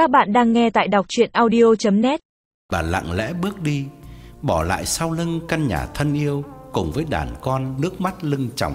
Các bạn đang nghe tại đọc chuyện audio.net Bà lặng lẽ bước đi, bỏ lại sau lưng căn nhà thân yêu cùng với đàn con nước mắt lưng chồng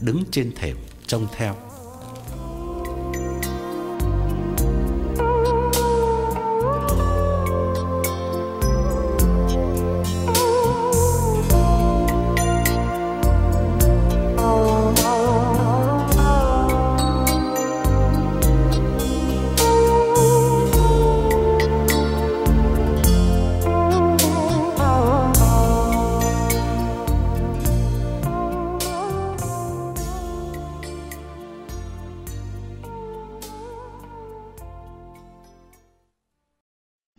đứng trên thềm trông theo.